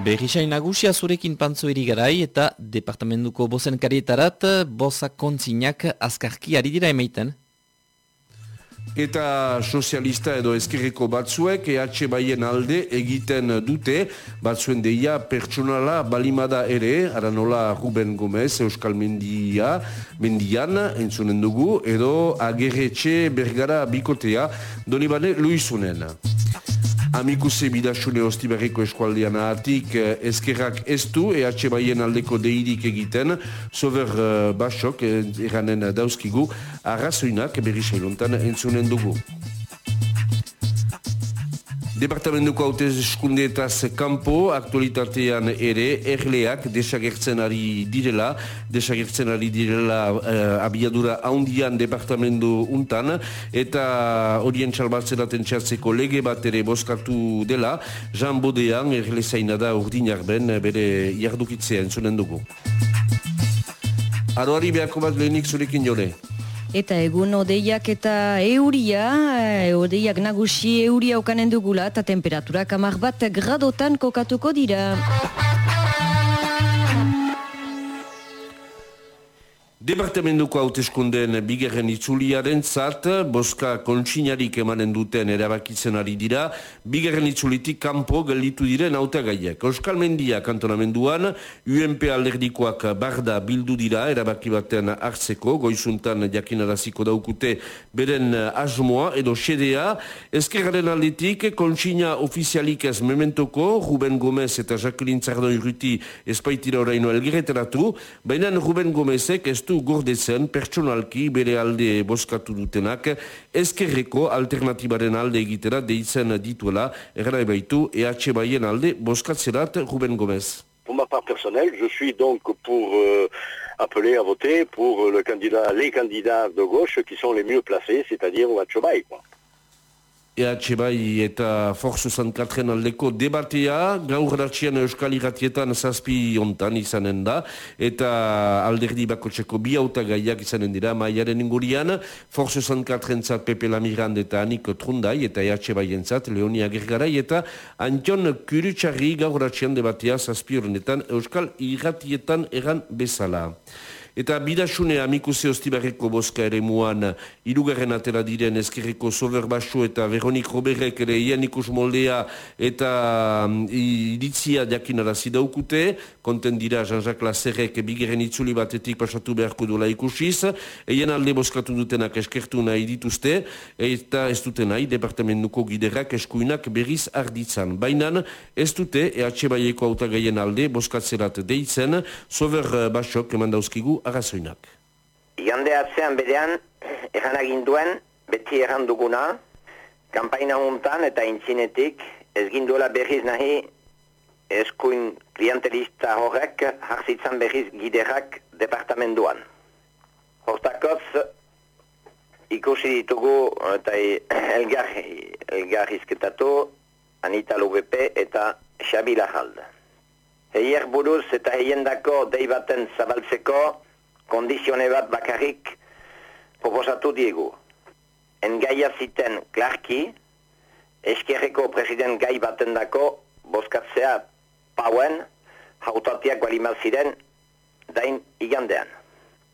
Berrisain nagusia zurekin pantzo garai eta departamentuko bozen karietarat bozak kontzinak azkarki ari dira emaiten. Eta sozialista edo ezkerreko batzuek EH baien alde egiten dute batzuen deia pertsonala balimada ere, aranola Ruben Gomez, Euskal Mendia, Mendian, entzunen dugu, edo agerretxe bergara bikotea, donibane luizunen. Amikuse bidasune ostibarriko eskualdean ahatik eh, ezkerrak ez du EH Baien aldeko deirik egiten sober uh, basok eh, eranen dauzkigu arrazoinak berri sailontan entzunen dugu. Departamentuko haute eskundeetaz kanpo aktualitatean ere erleak desagertzen ari direla, desagertzen ari direla uh, abiadura haundian departamentu untan, eta horien txalbatzeraten txartzeko lege bat ere boskatu dela, Jean Bodean erle zaina da urdin jarben bere jardukitzea entzunen dugu. Aroari behako bat lehenik zurekin jole. Eta egun odeiak eta euria, e, odeiak nagusi euria okanen dugula eta temperatura kamar bat gradotan kokatuko dira. Departamentuko hauteskundeen bigarren itzuliaren zat, boska kontsinarik emanen duten erabakitzen ari dira, bigarren itzulitik kanpo gelditu diren hautagaiak. Euskal Mendia kantonamenduan, UNP alderdikoak barda bildu dira erabaki baten hartzeko, goizuntan jakinaraziko daukute beren asmoa edo sedea, ezkerraren aldetik kontsina ofizialik ez mementoko, Ruben Gomez eta Jacqueline Zardoi Ruti espaitira oraino elgereteratu, baina Ruben Gomezek ez du gordezen pertsonalki bere alde boskatu dutenak ezkerreko alternatibaren alde egitera deitzen dituela erra ebaitu EH Baien alde boskatzerat Ruben Gomez. Pour ma part personnelle, je suis donc pour euh, appeler à voter pour le candidat, les candidats de gauche qui sont les mieux placés, c'est-à-dire Ouachobaï. Quoi. EH bai eta Forzu Zankatren aldeko debatea, gaur ratxian Euskal Iratietan zazpi ontan izanen da, eta alderdi bako txeko bi auta gaiak izanen dira, maiaren ingurian, Forzu Zankatren zat Pepe Lamirand eta Aniko Trundai, eta EH bai entzat, Leonia Gergarai, eta Antion Kurutxarri gaur ratxian debatea zazpi horrenetan Euskal Iratietan egan bezala. Eta bidasune amikuse ostibarreko boska ere muan. Irugarren atera diren ezkerreko sober basu eta Veronik Roberek ere ian ikus moldea eta um, iritzia diakinara zidaukute, konten dira Jean-Jacques Lazerek bigeren itzuli batetik pasatu beharko duela ikusiz, eien alde boskatu dutenak eskertu nahi dituzte, eta ez dute nahi departamentuko giderak eskuinak berriz arditzan. Baina ez dute EH Baieko autagaien alde boskatzerat deitzen, sober basok emandauzkigu arrazoinak. Igande atzean berean, egan aginduen, beti egan duguna, kampaina hontan eta intzinetik, ez ginduela berriz nahi, eskuin klientelista horrek, hartzitzan berriz giderak departamentuan. Hortakotz, ikusi ditugu, eta elgar, elgar izketatu, Anita Lubepe eta Xabi Lajald. Heier buruz eta heiendako deibaten zabaltzeko, kondizione bat bakarrik proposatu diegu. Engaia ziten Clarki, eskerreko president gai baten dako, boskatzea pauen, hautatiak balimaz ziren, dain igandean.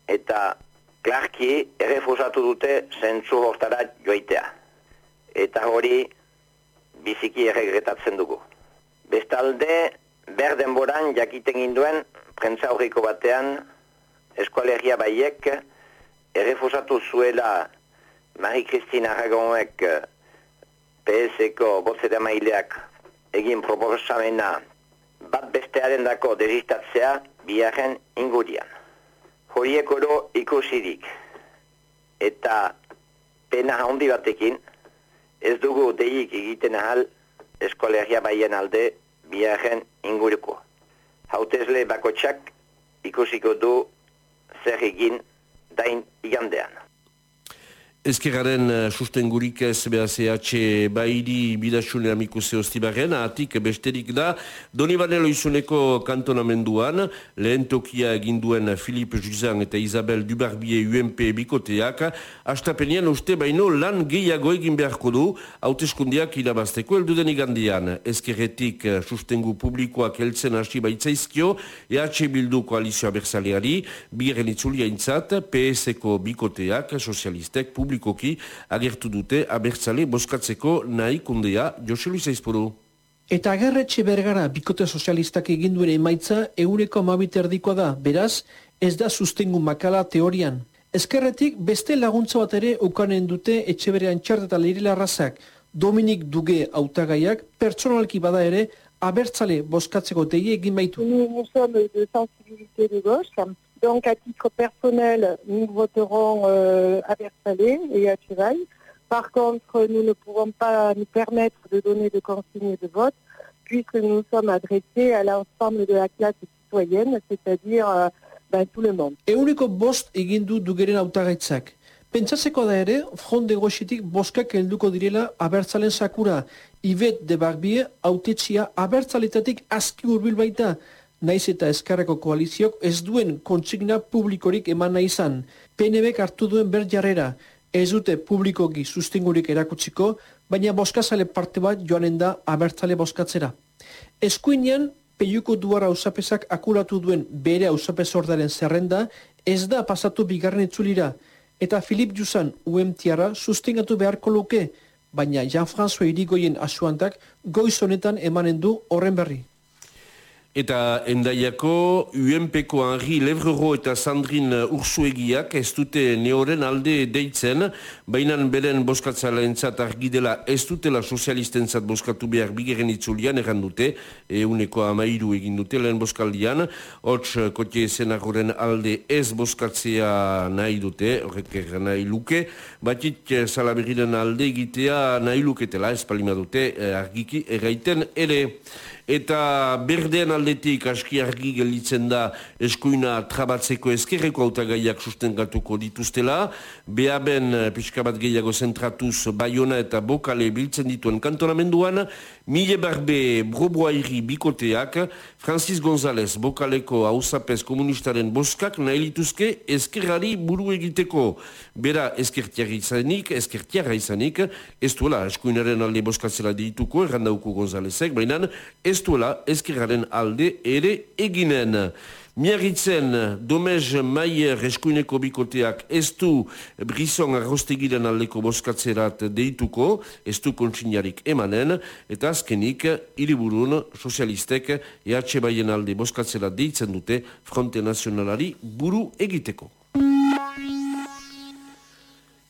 Eta Clarki errefusatu dute zentzu hortara joitea. Eta hori biziki erregretatzen dugu. Bestalde, berdenboran jakiten ginduen, prentza horriko batean, eskualegia baiek errefusatu zuela Marie-Christine Aragonek PS-eko botzera maileak egin proposamena bat bestearen dako desistatzea biaren ingurian. Horiek oro ikusirik eta pena handi batekin ez dugu deik egiten ahal eskolegia baien alde biaren inguruko. Hautezle bakotsak ikusiko du zer egin dain igandean. Ezkerraren uh, sustengurik SBACH bairi bidasune amiku zehoztibaren, atik besterik da, doni banelo izuneko kantonamenduan, lehen tokia eginduen Filip Juzan eta Isabel Dubarbie UMP bikoteak, astapenian uste baino lan gehiago egin beharko du, hauteskundiak irabazteko elduden igandian. Ezkerretik uh, sustengu publikoak heltzen hasi baitzaizkio, EH Bildu koalizioa berzaleari, biren itzulia intzat, PS-eko bikoteak, sozialistek, publiko publikoki agertu dute abertzale boskatzeko nahi kundea Jose Luis Aizpuru. Eta agerretxe bergara bikote sozialistak eginduen emaitza eureko amabiterdikoa da, beraz, ez da sustengu makala teorian. Ezkerretik beste laguntza bat ere ukanen dute etxe berean txart eta leirila arrazak, Dominik Duge autagaiak pertsonalki bada ere abertzale boskatzeko teie egin baitu. Nous sommes de sensibilité de gauche, Donc, à titre personnel, nous voterons euh, à Versailles et à Chevaille. Par contre, nous ne pouvons pas nous permettre de donner de consignes de vote puisque nous sommes adressés à l'ensemble de la classe citoyenne, c'est-à-dire euh, ben, tout le monde. Euneko bost egin du dugeren autagaitzak. Pentsatzeko da ere, front de goxitik boskak helduko direla abertzalen sakura. Ibet de Barbie autetxia abertzaletatik aski urbil baita naiz eta eskarreko koaliziok ez duen kontsigna publikorik eman nahi izan. PNB hartu duen ber jarrera, ez dute publikoki sustingurik erakutsiko, baina boskazale parte bat joanen da abertzale boskatzera. Eskuinean, peiuko duara ausapesak akuratu duen bere ausapes ordaren zerrenda, ez da pasatu bigarren itzulira, eta Filip Jusan UMTara sustingatu beharko luke, baina Jean-François Irigoyen asuantak goiz honetan emanen du horren berri. Eta endaiako UNPko Henri Levrero eta Sandrin Ursuegiak ez dute neoren alde deitzen, baina beren boskatzala entzat argidela ez dutela sozialistentzat boskatu behar bigeren itzulian erran dute, euneko amairu egin dute lehen boskaldian, hots kote esenagoren alde ez boskatzea nahi dute, horrek nahi luke, batit salaberiren alde egitea nahi luketela, ez palima dute eh, argiki erraiten ere eta berdean aldetik aski argi gelitzen da eskuina trabatzeko ezkerreko autagaiak sustengatuko dituztela, behaben eh, pixka bat gehiago zentratuz Bayona eta Bokale biltzen dituen kantonamenduan, Mille Barbe Broboairi bikoteak, Francis González Bokaleko hausapez komunistaren boskak nahi lituzke ezkerrari buru egiteko. Bera ezkertiarra izanik, ezkertiarra izanik, ez duela eskuinaren alde boskatzela dituko, errandauko Gonzálezek, baina ez duela ezkerraren alde ere eginen. Miarritzen, Domez Maier eskuineko bikoteak ez du brison arrostegiren aldeko boskatzerat deituko, ez du kontsinarik emanen, eta azkenik, iriburun sozialistek EH Baien alde boskatzerat deitzen dute Fronte Nazionalari buru egiteko.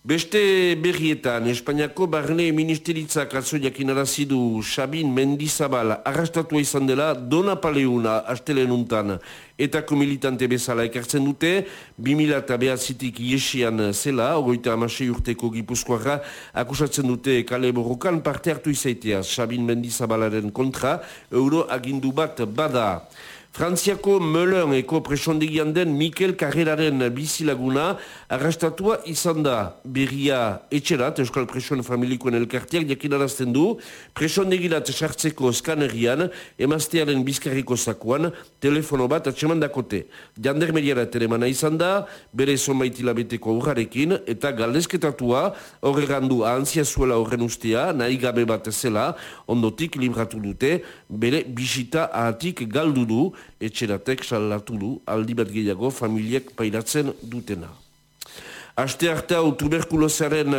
Beste berrietan, Espainiako barne ministeritzak atzo jakin arazidu Sabin Mendizabal arrastatua izan dela Dona Paleuna astelen untan etako militante bezala ekartzen dute, 2000 eta behatzitik iesian zela, ogoita amasei urteko gipuzkoara, akusatzen dute kale borrokan parte hartu izaitea Sabin Mendizabalaren kontra, euro agindu bat bada. Frantziako Meulen eko presondegian den Mikel Carreraren bizilaguna arrastatua izan da berria etxerat, Euskal Presoen Familikoen elkartiak jakinarazten du, presondegirat sartzeko skanerian, emaztearen bizkarriko zakuan, telefono bat atseman dakote. Jandermeriara telemana izan da, bere zonbaitila beteko aurrarekin, eta galdezketatua horregandu ahantzia zuela horren ustea, nahi gabe bat zela, ondotik libratu dute, bere bisita ahatik galdu du, etxeratek salatu du aldi bat gehiago familiek pairatzen dutena. Aste arte hau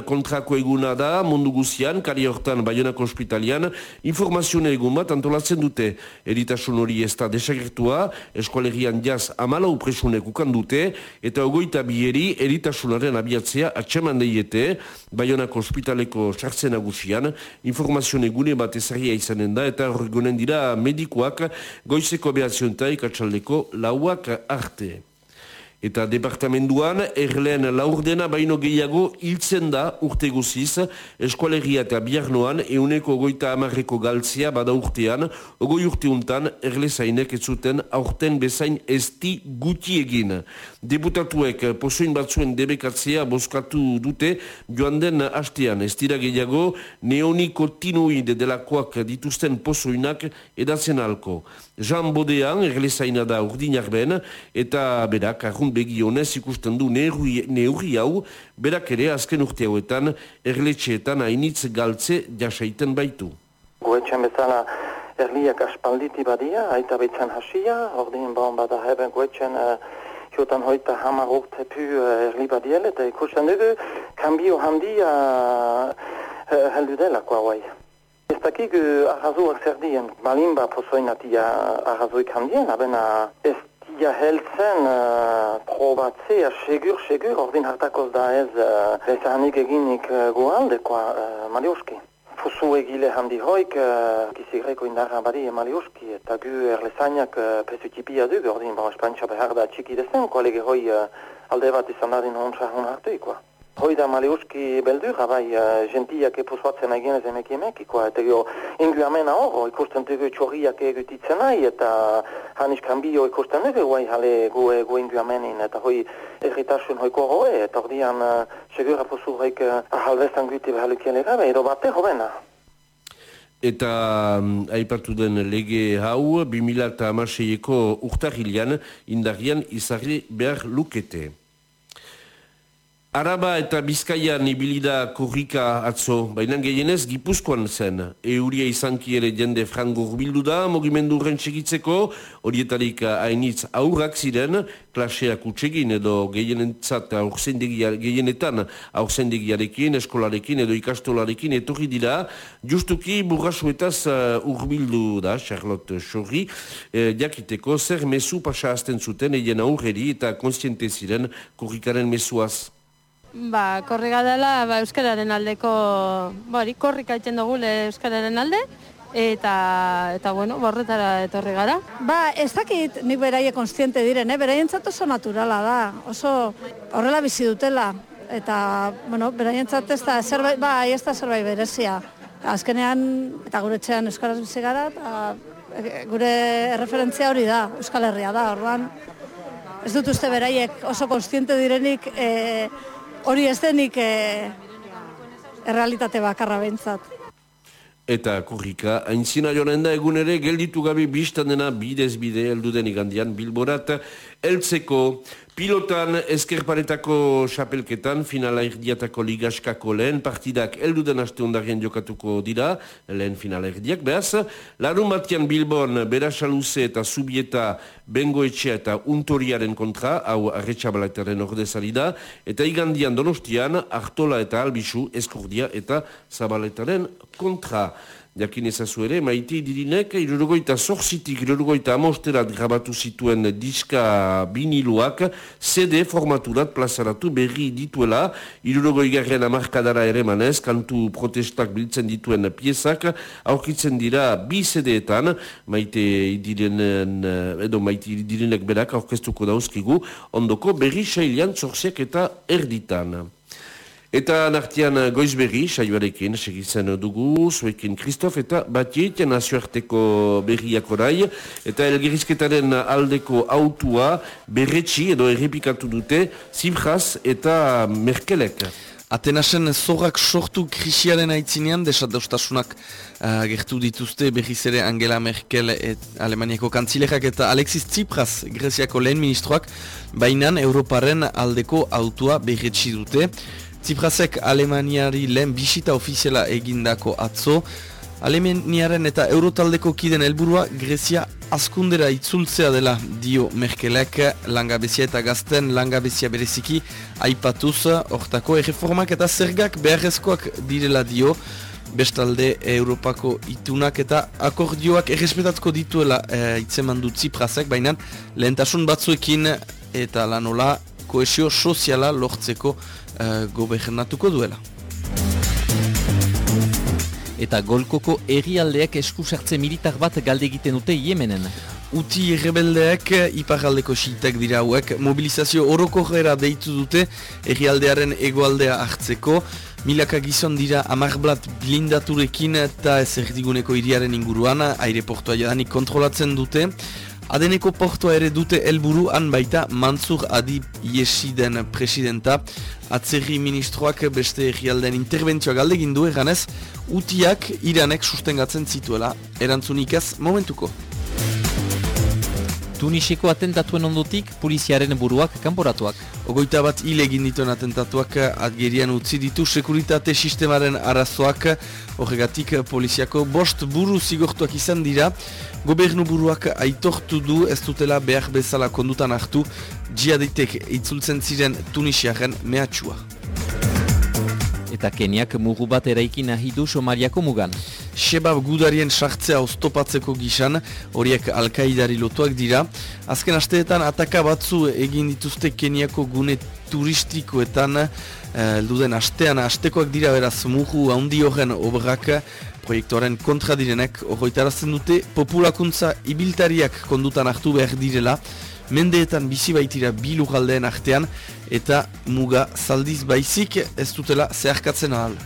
kontrako eguna da, mundu guzian, kari hortan Bayonako hospitalian, informazione egun bat antolatzen dute. Eritasun hori ez da desagertua, eskualerian jaz amalau presunek ukan dute, eta ogoita bieri eritasunaren abiatzea atxeman deiete, Bayonako hospitaleko sartzen agusian, informazione egune bat ezagia izanen da, eta horregunen dira medikoak goizeko behatziontaik atxaldeko lauak arte. Eta departamenduan, erleen laurdena baino gehiago hiltzen da urte guziz, eskualegia eta biarnoan, euneko goita amarreko galtzea bada urtean, ogoi urteuntan, erle zainek ez zuten aurten bezain esti guti egin. Deputatuek posoin batzuen debekatzea boskatu dute, joan den hastean, ez dira gehiago, neonikotinoide delakoak dituzten posoinak edatzen alko. Jean Bodean, erle zaina da urdinak ben, eta berak, arrun begionez ikusten du neurri hau, berak ere azken urte hauetan erletxeetan hainitz galtze jasaiten baitu. Goetxen bezala erliak aspalditi badia, aita betzen hasia, ordin bon bada heben goetxen uh, jotan hoita hamar urte pu uh, erli badiel, eta ikusten dugu, kambio handia uh, heldu dela guai. Ez dakik uh, arrazoak zer dien, balimba posoinatia arrazoik handien, abena ez Ja heltzen uh, probatzea segur, segur, ordin hartakoz da ez uh, ezanik eginik uh, goaldekoa uh, Malioski. Fusu egile handi hoik, uh, kizigreko indarra bari Malioski, eta gu erlezainak uh, pesutipia du, ordin bon, espantxa behar da txiki dezen, kolege hoi uh, alde bat izan dadin hontza hon hartuikoa. Hoi da Maleuski beldura, bai, uh, gentiak epusbatzen egin ez emek emekikoa, eta gero ingu amena hor, ikusten dugu txorriak egutitzen nahi, eta hanis kanbio ikusten dugu, bai, hale gu, gu ingu amenin, eta hoi erritasun hoiko hoe, eta hor dian, uh, segur apusu hoik uh, ahalbestan guti behalukien ega, edo bate hobena. Eta um, aipatu den lege hau, 2006ko urtahilian, indarian izarri behar lukete. Araba eta Bizkaian ibilida korrika atzo, baina gehienez Gipuzkoan zen. Euria izanki ere jende frango urbildu da, mogimendu rentsegitzeko, horietarik hainitz aurrak ziren, klaseak utsegin edo gehienentzat gehienetan aurzendegiarekin, eskolarekin edo ikastolarekin etorri dira, justuki burrasuetaz uh, urbildu da, Charlotte Chorri, eh, jakiteko zer mesu pasa azten zuten eien aurreri eta konstiente ziren korrikaren mesuaz. Ba, korriga dela ba, Euskararen aldeko, bari, korrika egiten dugu Euskararen alde, eta, eta bueno, borretara etorri gara. Ba, ez dakit nik beraie konstiente diren, eh? beraientzat oso naturala da, oso horrela bizi dutela, eta, bueno, beraientzat ez da zerbait, ba, ez da zerbait berezia. Azkenean, eta gure txean Euskaraz bizi gara, eta e, gure referentzia hori da, Euskal Herria da, orduan, ez dut uste beraiek oso konstiente direnik, eh, hori ez denik e, errealitate bakarra bentsat. Eta kurrika, haintzina joan da egun ere, gelditu gabe biztan dena bidez bide, elduden igandian, bilborat, eltzeko, Pilotan eskerparetako xapelketan, finala irdiatako ligaskako lehen partidak elduden aste ondarien jokatuko dira, lehen finala irdiak, behaz, larun batian Bilbon, Berasaluze eta Subieta, Bengoetxea eta Untoriaren kontra, hau arretxabalataren ordezari da, eta igandian Donostian, Artola eta Albisu, Eskurdia eta Zabaletaren kontra. Jakin ezazu ere, maite dirinek, irurugoita zorzitik, irurugoita amosterat grabatu zituen diska biniluak, CD formaturat plazaratu berri dituela, irurugoi garren amarkadara ere manez, kantu protestak biltzen dituen piezak, aurkitzen dira bi CD-etan, maite direnen, edo maite direnek berak aurkeztuko dauzkigu, ondoko berri sailian zorziak eta erditan. Eta nartian eh, goizberri, saioarekin, segitzen dugu, zuekin Kristof eta Batit, nazioarteko berriak orai, eta elgerizketaren aldeko autua berretxi edo errepikatu dute, Zibras eta Merkelek. Atenasen zorrak sortu krisiaren aitzinean, desat daustasunak uh, gertu dituzte berriz ere Angela Merkel et Alemaniako kantzilerak eta Alexis Tsipras, Greziako lehen ministroak, bainan Europaren aldeko autua berretxi dute. Ziprasek Alemaniari lehen bisita ofiziala egindako atzo. Alemaniaren eta Eurotaldeko kiden helburua Grezia askundera itzultzea dela dio Merkelek langabezia eta gazten langabezia bereziki aipatuz hortako erreformak eta zergak beharrezkoak direla dio bestalde Europako itunak eta akordioak errespetatuko dituela e, itzeman du Ziprasek, baina lehentasun batzuekin eta lanola koesio soziala lortzeko uh, gobernatuko duela. Eta golkoko errialdeak eskusartze militar bat galde egiten dute Yemenen. uti rebeldeak iparaldeko xitek dira hauek mobilizazio oroko deitu dute errialdearen egoaldea hartzeko milaka gizon dira amarblat blindaturekin eta ez erdiguneko iriaren inguruan aireportua jadanik kontrolatzen dute Adeneko portoa ere dute helburu han baita Mantzur Adi Iesiden presidenta atzerri ministroak beste egialden interbentzioa galdegin du eganez utiak iranek sustengatzen zituela erantzunik ez momentuko. Tuniseko atentatuen ondotik poliziaren buruak kanporatuak. Ogoita bat hile egin dituen atentatuak adgerian utzi ditu sekuritate sistemaren arazoak horregatik poliziako bost buru zigortuak izan dira. Gobernu buruak aitortu du ez dutela behar bezala kondutan hartu jihaditek itzultzen ziren Tunisiaren mehatxua eta Keniak mugu bat eraiki nahi du Somaliako mugan. Shebab gudarien sartzea oztopatzeko gisan, horiek alkaidari lotuak dira. Azken asteetan ataka batzu egin dituzte Keniako gune turistikoetan, eh, duden astean astekoak dira beraz mugu handi horren obrak, proiektuaren kontra direnek, horretarazten dute populakuntza ibiltariak kondutan hartu behar direla, mendeetan bizi baitira bilu galdeen artean eta muga zaldiz baizik ez dutela zeharkatzen ahal.